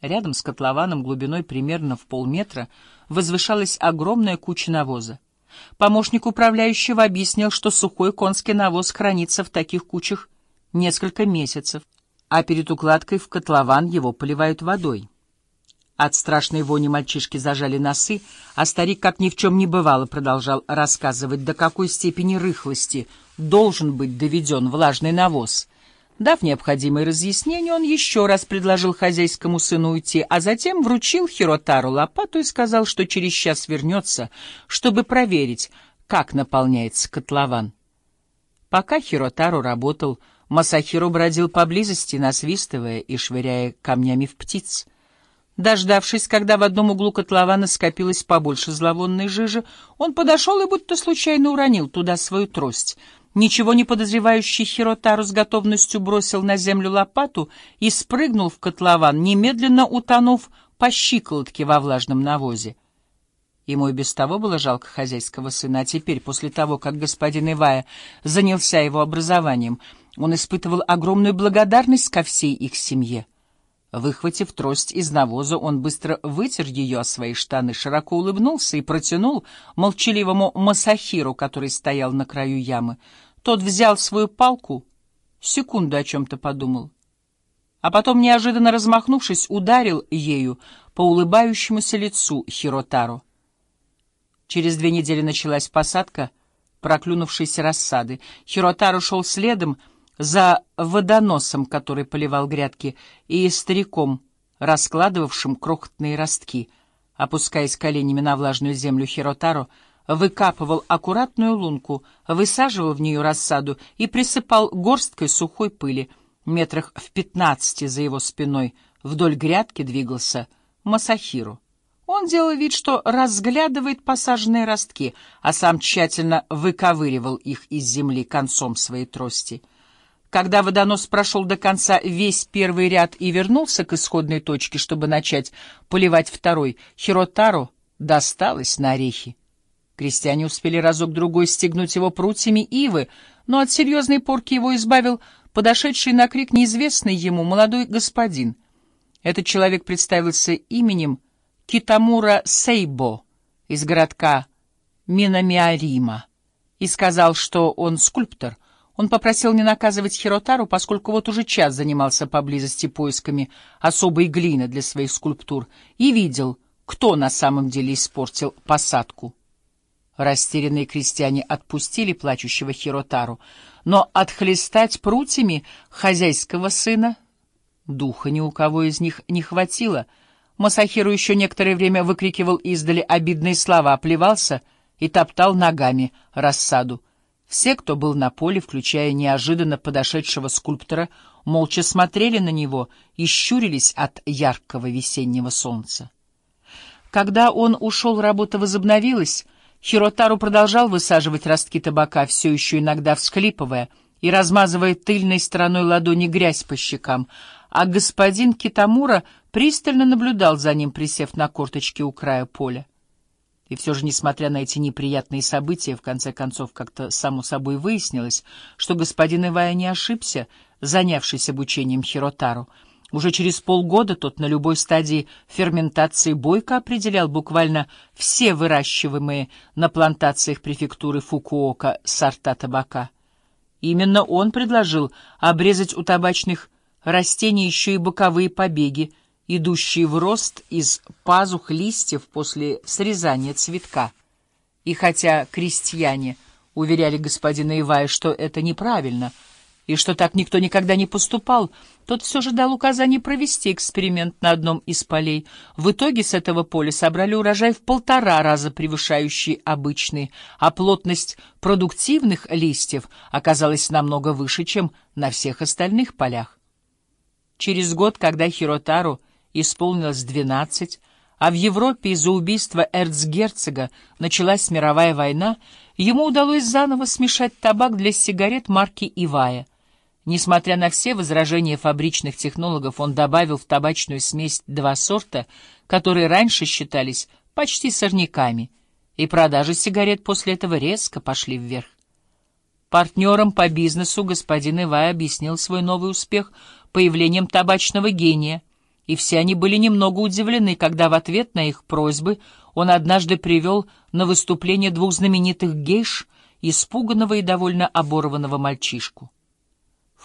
Рядом с котлованом глубиной примерно в полметра возвышалась огромная куча навоза. Помощник управляющего объяснил, что сухой конский навоз хранится в таких кучах несколько месяцев, а перед укладкой в котлован его поливают водой. От страшной вони мальчишки зажали носы, а старик, как ни в чем не бывало, продолжал рассказывать, до какой степени рыхлости должен быть доведен влажный навоз. Дав необходимые разъяснения, он еще раз предложил хозяйскому сыну уйти, а затем вручил Хиротару лопату и сказал, что через час вернется, чтобы проверить, как наполняется котлован. Пока Хиротару работал, Масахиру бродил поблизости, насвистывая и швыряя камнями в птиц. Дождавшись, когда в одном углу котлована скопилось побольше зловонной жижи, он подошел и будто случайно уронил туда свою трость. Ничего не подозревающий Хиротару с готовностью бросил на землю лопату и спрыгнул в котлован, немедленно утонув по щиколотке во влажном навозе. Ему и без того было жалко хозяйского сына, а теперь, после того, как господин Ивая занялся его образованием, он испытывал огромную благодарность ко всей их семье. Выхватив трость из навоза, он быстро вытер ее о свои штаны, широко улыбнулся и протянул молчаливому Масахиру, который стоял на краю ямы. Тот взял свою палку, секунду о чем-то подумал, а потом, неожиданно размахнувшись, ударил ею по улыбающемуся лицу Хиротару. Через две недели началась посадка проклюнувшейся рассады. Хиротару шел следом, за водоносом, который поливал грядки, и стариком, раскладывавшим крохотные ростки. Опускаясь коленями на влажную землю Хиротаро, выкапывал аккуратную лунку, высаживал в нее рассаду и присыпал горсткой сухой пыли. Метрах в пятнадцати за его спиной вдоль грядки двигался Масахиру. Он делал вид, что разглядывает посаженные ростки, а сам тщательно выковыривал их из земли концом своей трости — когда водонос прошел до конца весь первый ряд и вернулся к исходной точке, чтобы начать поливать второй, Хиротару досталось на орехи. Крестьяне успели разок-другой стегнуть его прутьями ивы, но от серьезной порки его избавил подошедший на крик неизвестный ему молодой господин. Этот человек представился именем Китамура Сейбо из городка Минамиарима и сказал, что он скульптор — он попросил не наказывать Хиротару, поскольку вот уже час занимался поблизости поисками особой глины для своих скульптур и видел, кто на самом деле испортил посадку. Растерянные крестьяне отпустили плачущего Хиротару, но отхлестать прутьями хозяйского сына духа ни у кого из них не хватило. Масахиру еще некоторое время выкрикивал издали обидные слова, плевался и топтал ногами рассаду. Все, кто был на поле, включая неожиданно подошедшего скульптора, молча смотрели на него и щурились от яркого весеннего солнца. Когда он ушел, работа возобновилась. Хиротару продолжал высаживать ростки табака, все еще иногда всхлипывая и размазывая тыльной стороной ладони грязь по щекам, а господин Китамура пристально наблюдал за ним, присев на корточки у края поля. И все же, несмотря на эти неприятные события, в конце концов как-то само собой выяснилось, что господин Ивая не ошибся, занявшись обучением Хиротару. Уже через полгода тот на любой стадии ферментации бойко определял буквально все выращиваемые на плантациях префектуры Фукуока сорта табака. Именно он предложил обрезать у табачных растений еще и боковые побеги, идущие в рост из пазух листьев после срезания цветка. И хотя крестьяне уверяли господина Ивая, что это неправильно, и что так никто никогда не поступал, тот все же дал указание провести эксперимент на одном из полей. В итоге с этого поля собрали урожай в полтора раза превышающий обычный, а плотность продуктивных листьев оказалась намного выше, чем на всех остальных полях. Через год, когда Хиротару исполнилось двенадцать, а в Европе из-за убийства эрцгерцога началась мировая война, ему удалось заново смешать табак для сигарет марки «Ивая». Несмотря на все возражения фабричных технологов, он добавил в табачную смесь два сорта, которые раньше считались почти сорняками, и продажи сигарет после этого резко пошли вверх. Партнерам по бизнесу господин Ивай объяснил свой новый успех появлением табачного гения — и все они были немного удивлены, когда в ответ на их просьбы он однажды привел на выступление двух знаменитых гейш, испуганного и довольно оборванного мальчишку.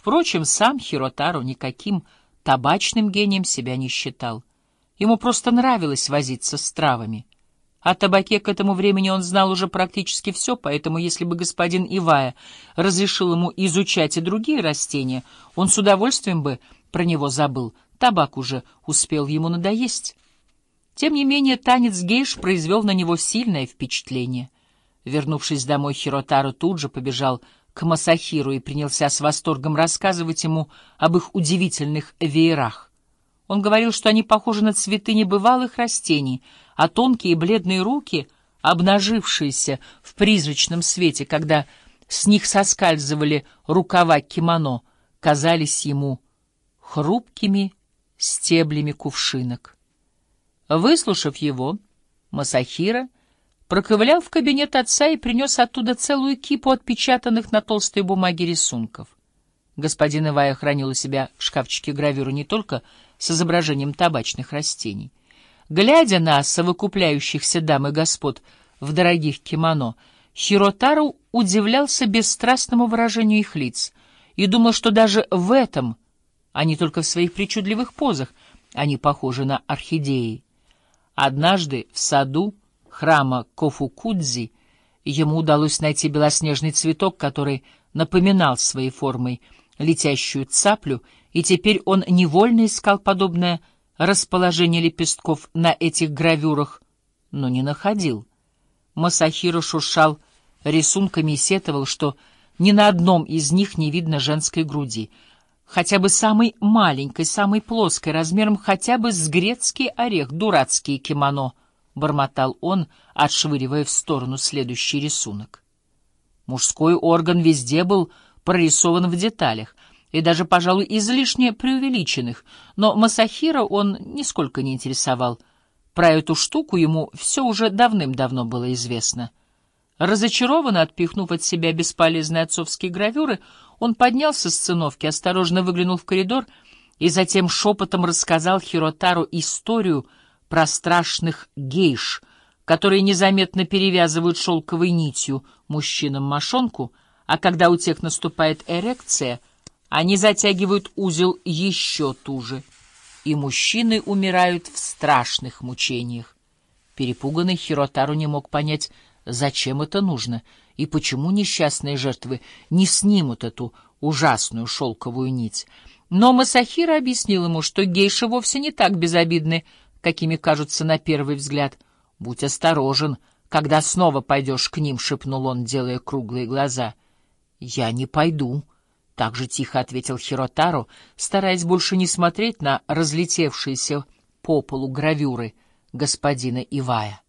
Впрочем, сам Хиротару никаким табачным гением себя не считал. Ему просто нравилось возиться с травами. О табаке к этому времени он знал уже практически все, поэтому если бы господин Ивая разрешил ему изучать и другие растения, он с удовольствием бы про него забыл, табак уже успел ему надоесть. Тем не менее, танец гейш произвел на него сильное впечатление. Вернувшись домой, Хиротару тут же побежал к Масахиру и принялся с восторгом рассказывать ему об их удивительных веерах. Он говорил, что они похожи на цветы небывалых растений, а тонкие бледные руки, обнажившиеся в призрачном свете, когда с них соскальзывали рукава кимоно, казались ему хрупкими стеблями кувшинок. Выслушав его, Масахира проковылял в кабинет отца и принес оттуда целую кипу отпечатанных на толстой бумаге рисунков. Господин Ивая хранил у себя в шкафчике гравюру не только с изображением табачных растений. Глядя на совокупляющихся дам и господ в дорогих кимоно, Хиротару удивлялся бесстрастному выражению их лиц и думал, что даже в этом, а не только в своих причудливых позах, они похожи на орхидеи. Однажды в саду храма Кофукудзи ему удалось найти белоснежный цветок, который напоминал своей формой летящую цаплю и теперь он невольно искал подобное расположение лепестков на этих гравюрах, но не находил. Масахиро шуршал рисунками и сетовал, что ни на одном из них не видно женской груди, хотя бы самой маленькой, самой плоской, размером хотя бы с грецкий орех, дурацкие кимоно, — бормотал он, отшвыривая в сторону следующий рисунок. Мужской орган везде был прорисован в деталях, и даже, пожалуй, излишне преувеличенных, но Масахира он нисколько не интересовал. Про эту штуку ему все уже давным-давно было известно. Разочарованно отпихнув от себя бесполезные отцовские гравюры, он поднялся с циновки, осторожно выглянул в коридор и затем шепотом рассказал Хиротару историю про страшных гейш, которые незаметно перевязывают шелковой нитью мужчинам мошонку, а когда у тех наступает эрекция — они затягивают узел еще туже, и мужчины умирают в страшных мучениях. Перепуганный Хиротару не мог понять, зачем это нужно, и почему несчастные жертвы не снимут эту ужасную шелковую нить. Но Масахира объяснил ему, что гейши вовсе не так безобидны, какими кажутся на первый взгляд. «Будь осторожен, когда снова пойдешь к ним», — шепнул он, делая круглые глаза. «Я не пойду», так же тихо ответил Хиротару, стараясь больше не смотреть на разлетевшиеся по полу гравюры господина Ивая.